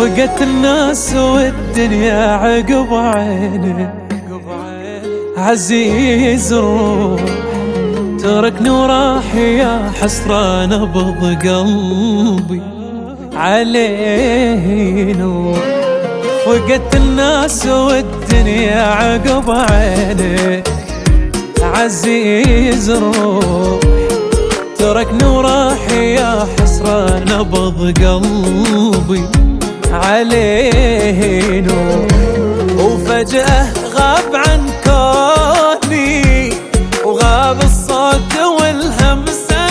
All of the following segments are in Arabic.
فقدت الناس والدنيا عقب عيني. عزيز الروح تركني وراح يا حسرة نبض قلبي. عليه نور فقدت الناس والدنيا عقب عيني. عزيز الروح تركني وراح يا حسرة نبض قلبي. عليه نور وفجأة غاب عن كوني. وغاب الصوت والهمسة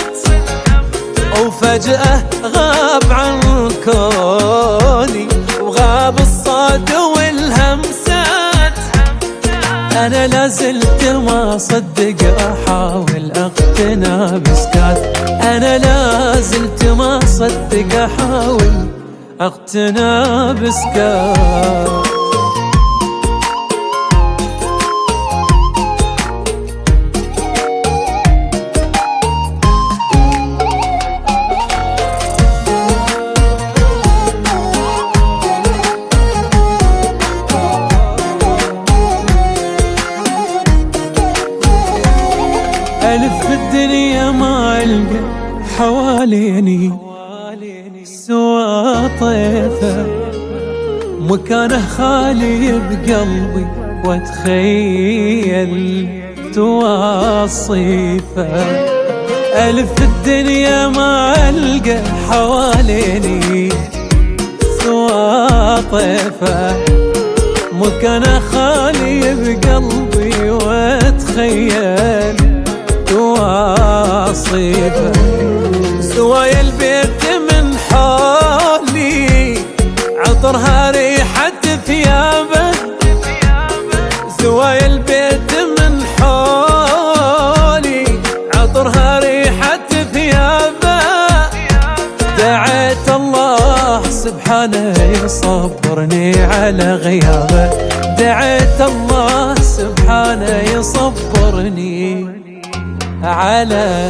وفجأة غاب عن كوني. وغاب الصوت والهمسات أنا لازلت ما صدق أحاول أقتنع بسكات أنا لازلت ما صدق أحاول أقتنع بسكات ألف الدنيا ما ألقى حواليني. سوى طيفة مكانه خالي بقلبي واتخيل تواصيفه. ألف الدنيا ما ألقى حواليني سوى طيفه مكانه خالي بقلبي واتخيل واصفه سواي البيت عطرها ريحة ثيابه. دعيت الله سبحانه يصبرني على غيابه. دعيت الله سبحانه يصبرني على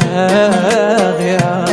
غياب